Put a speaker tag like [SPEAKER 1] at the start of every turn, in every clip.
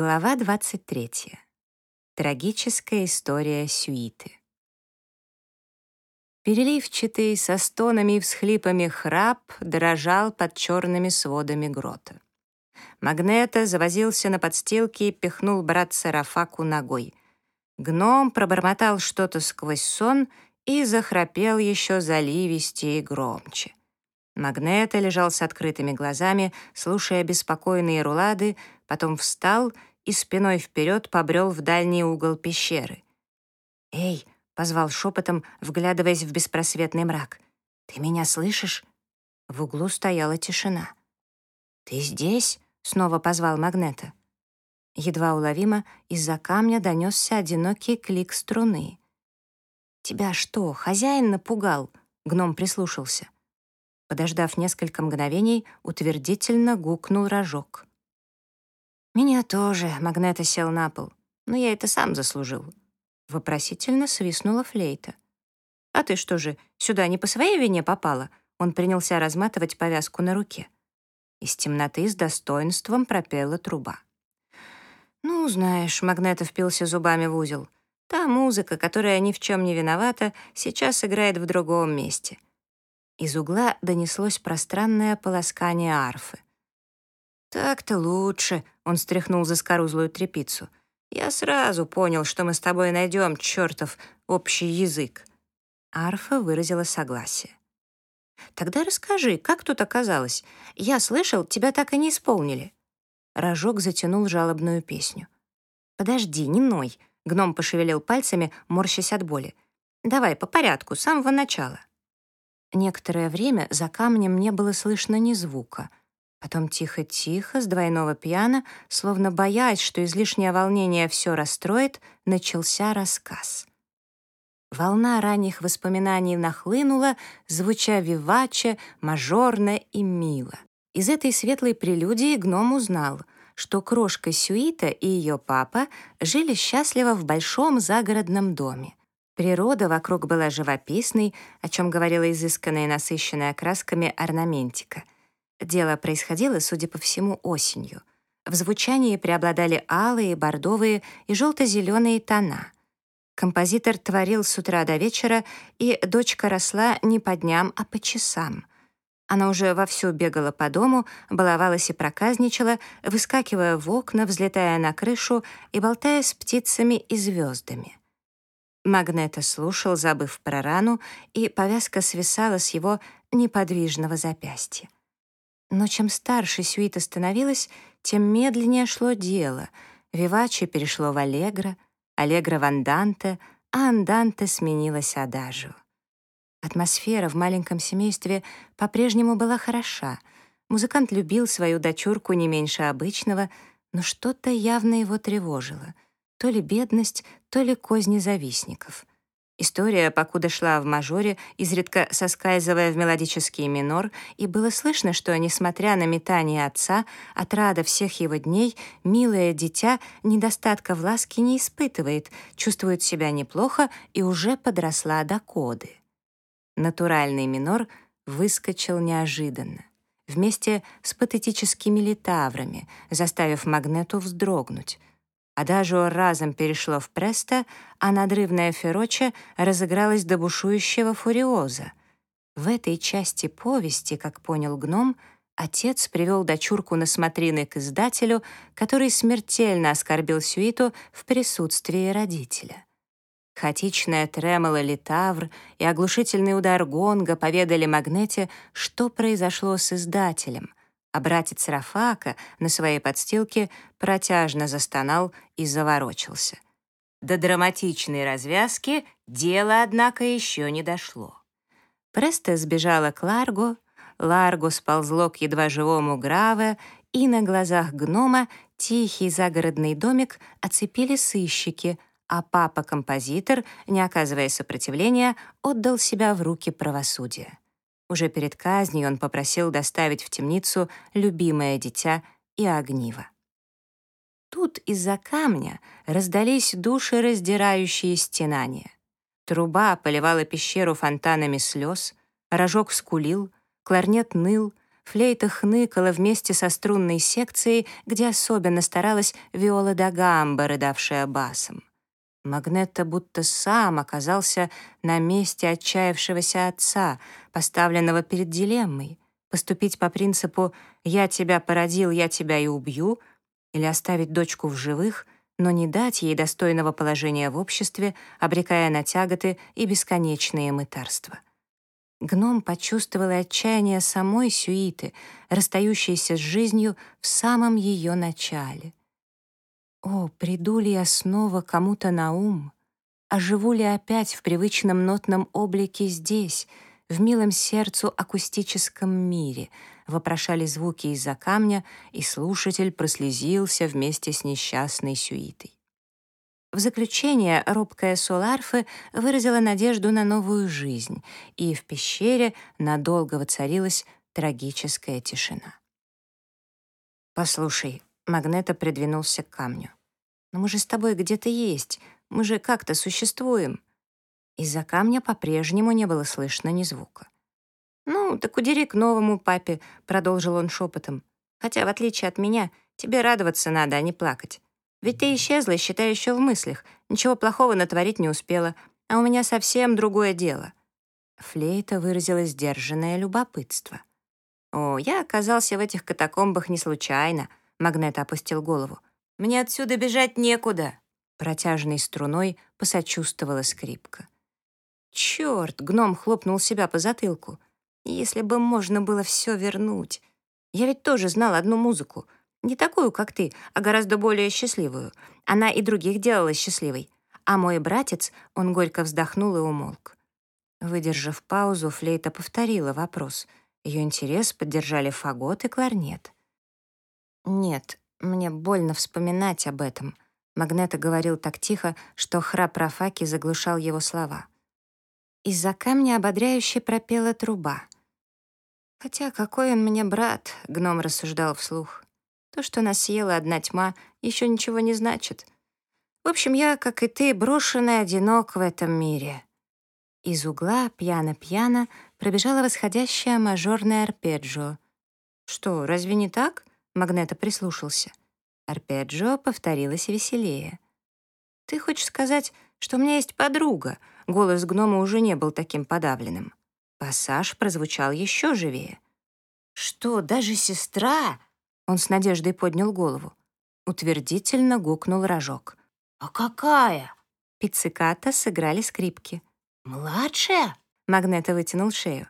[SPEAKER 1] Глава 23. Трагическая история сюиты. Переливчатый, со стонами и всхлипами храп дрожал под черными сводами грота. Магнета завозился на подстилке и пихнул брат Сарафаку ногой. Гном пробормотал что-то сквозь сон и захрапел еще заливистее и громче. Магнета лежал с открытыми глазами, слушая беспокойные рулады, потом встал и спиной вперед побрел в дальний угол пещеры. «Эй!» — позвал шепотом, вглядываясь в беспросветный мрак. «Ты меня слышишь?» В углу стояла тишина. «Ты здесь?» — снова позвал Магнета. Едва уловимо из-за камня донесся одинокий клик струны. «Тебя что, хозяин напугал?» — гном прислушался. Подождав несколько мгновений, утвердительно гукнул рожок. «Меня тоже», — Магнета сел на пол. «Но я это сам заслужил». Вопросительно свистнула флейта. «А ты что же, сюда не по своей вине попала?» Он принялся разматывать повязку на руке. Из темноты с достоинством пропела труба. «Ну, знаешь», — Магнета впился зубами в узел. «Та музыка, которая ни в чем не виновата, сейчас играет в другом месте. Из угла донеслось пространное полоскание арфы. «Так-то лучше», — он стряхнул за скорузлую тряпицу. «Я сразу понял, что мы с тобой найдем, чертов, общий язык». Арфа выразила согласие. «Тогда расскажи, как тут оказалось? Я слышал, тебя так и не исполнили». Рожок затянул жалобную песню. «Подожди, не ной», — гном пошевелил пальцами, морщась от боли. «Давай по порядку, с самого начала». Некоторое время за камнем не было слышно ни звука. Потом тихо-тихо, с двойного пьяна, словно боясь, что излишнее волнение все расстроит, начался рассказ. Волна ранних воспоминаний нахлынула, звуча виваче, мажорно и мило. Из этой светлой прелюдии гном узнал, что крошка Сюита и ее папа жили счастливо в большом загородном доме. Природа вокруг была живописной, о чем говорила изысканная и насыщенная красками орнаментика. Дело происходило, судя по всему, осенью. В звучании преобладали алые, бордовые и желто-зеленые тона. Композитор творил с утра до вечера, и дочка росла не по дням, а по часам. Она уже вовсю бегала по дому, баловалась и проказничала, выскакивая в окна, взлетая на крышу и болтая с птицами и звездами. Магнета слушал, забыв про рану, и повязка свисала с его неподвижного запястья. Но чем старше Сюита становилась, тем медленнее шло дело. Вивачи перешло в аллегро, аллегро в анданте, а анданте сменилось адажио. Атмосфера в маленьком семействе по-прежнему была хороша. Музыкант любил свою дочурку не меньше обычного, но что-то явно его тревожило — то ли бедность, то ли козни завистников. История, покуда шла в мажоре, изредка соскальзывая в мелодический минор, и было слышно, что, несмотря на метание отца, отрада всех его дней, милое дитя недостатка в ласке не испытывает, чувствует себя неплохо и уже подросла до коды. Натуральный минор выскочил неожиданно, вместе с патетическими литаврами, заставив Магнету вздрогнуть. Адажио разом перешло в престо, а надрывная фероче разыгралась до бушующего фуриоза. В этой части повести, как понял гном, отец привел дочурку на смотрины к издателю, который смертельно оскорбил Сюиту в присутствии родителя. Хаотичная тремоло литавр и оглушительный удар гонга поведали Магнете, что произошло с издателем, а братец Рафака на своей подстилке протяжно застонал и заворочился. До драматичной развязки дело, однако, еще не дошло. Преста сбежала к Ларго, Ларго сползло к едва живому Граве, и на глазах гнома тихий загородный домик оцепили сыщики, а папа-композитор, не оказывая сопротивления, отдал себя в руки правосудия. Уже перед казнью он попросил доставить в темницу любимое дитя и огниво. Тут из-за камня раздались душераздирающие стенания. Труба поливала пещеру фонтанами слез, рожок скулил, кларнет ныл, Флейта хныкала вместе со струнной секцией, где особенно старалась Виола да Гамба, рыдавшая басом. Магнетто будто сам оказался на месте отчаявшегося отца, поставленного перед дилеммой — поступить по принципу «я тебя породил, я тебя и убью» или оставить дочку в живых, но не дать ей достойного положения в обществе, обрекая на тяготы и бесконечные мытарства. Гном почувствовал отчаяние самой Сюиты, расстающейся с жизнью в самом ее начале. О, приду ли я снова кому-то на ум? А живу ли опять в привычном нотном облике здесь, в милом сердцу акустическом мире? Вопрошали звуки из-за камня, и слушатель прослезился вместе с несчастной Сюитой. В заключение робкая Соларфы выразила надежду на новую жизнь, и в пещере надолго воцарилась трагическая тишина. «Послушай», — Магнета придвинулся к камню, «но мы же с тобой где-то есть, мы же как-то существуем». Из-за камня по-прежнему не было слышно ни звука. «Ну, так удери к новому папе», — продолжил он шепотом. «Хотя, в отличие от меня, тебе радоваться надо, а не плакать. Ведь ты исчезла, считай, еще в мыслях. Ничего плохого натворить не успела. А у меня совсем другое дело». Флейта выразила сдержанное любопытство. «О, я оказался в этих катакомбах не случайно», — Магнет опустил голову. «Мне отсюда бежать некуда». Протяжной струной посочувствовала скрипка. «Черт!» — гном хлопнул себя по затылку. «Если бы можно было все вернуть. Я ведь тоже знал одну музыку — не такую, как ты, а гораздо более счастливую. Она и других делала счастливой. А мой братец, он горько вздохнул и умолк. Выдержав паузу, флейта повторила вопрос. Ее интерес поддержали фагот и кларнет. «Нет, мне больно вспоминать об этом», — Магнета говорил так тихо, что храп Рафаки заглушал его слова. Из-за камня ободряюще пропела труба. «Хотя какой он мне брат», — гном рассуждал вслух. То, что нас съела одна тьма, еще ничего не значит. В общем, я, как и ты, брошен и одинок в этом мире». Из угла пьяно-пьяно пробежала восходящая мажорная арпеджио. «Что, разве не так?» — Магнета прислушался. Арпеджио повторилось веселее. «Ты хочешь сказать, что у меня есть подруга?» Голос гнома уже не был таким подавленным. Пассаж прозвучал еще живее. «Что, даже сестра?» Он с надеждой поднял голову. Утвердительно гукнул рожок. «А какая?» Пицциката сыграли скрипки. «Младшая?» Магнета вытянул шею.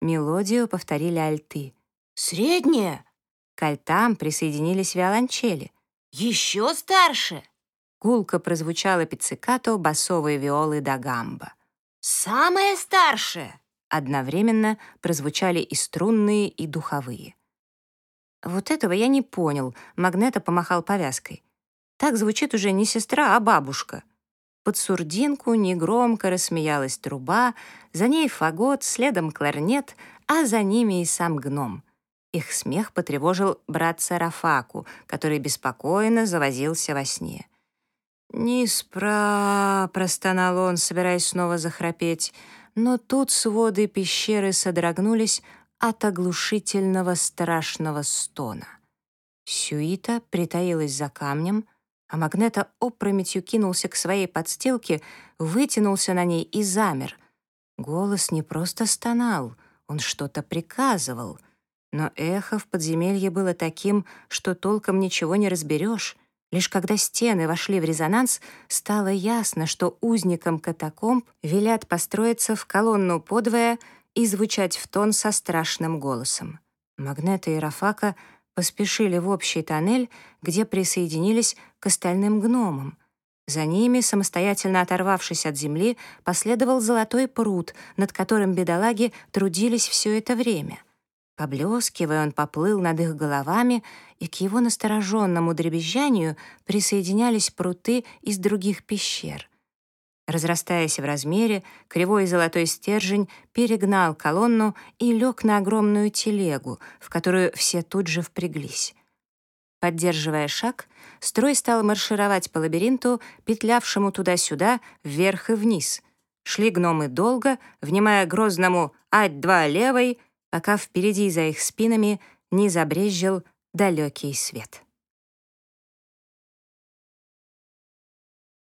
[SPEAKER 1] Мелодию повторили альты. «Средняя?» К альтам присоединились виолончели. «Еще старше?» Гулко прозвучала пиццикато басовой виолы да гамба. «Самая старшая!» Одновременно прозвучали и струнные, и духовые. Вот этого я не понял. Магнета помахал повязкой. Так звучит уже не сестра, а бабушка. Под сурдинку негромко рассмеялась труба, за ней фагот, следом кларнет, а за ними и сам гном. Их смех потревожил брат Сарафаку, который беспокойно завозился во сне. «Неспра!» — простонал он, собираясь снова захрапеть. Но тут своды пещеры содрогнулись, от оглушительного страшного стона. Сюита притаилась за камнем, а Магнета опрометью кинулся к своей подстилке, вытянулся на ней и замер. Голос не просто стонал, он что-то приказывал. Но эхо в подземелье было таким, что толком ничего не разберешь. Лишь когда стены вошли в резонанс, стало ясно, что узникам катакомб велят построиться в колонну подвое — и звучать в тон со страшным голосом. Магнета и Рафака поспешили в общий тоннель, где присоединились к остальным гномам. За ними, самостоятельно оторвавшись от земли, последовал золотой пруд, над которым бедолаги трудились все это время. Поблескивая, он поплыл над их головами, и к его настороженному дребезжанию присоединялись пруты из других пещер — Разрастаясь в размере, кривой золотой стержень перегнал колонну и лег на огромную телегу, в которую все тут же впряглись. Поддерживая шаг, строй стал маршировать по лабиринту, петлявшему туда-сюда, вверх и вниз. Шли гномы долго, внимая грозному «Ать-два левой», пока впереди за их спинами не забрезжил далекий свет.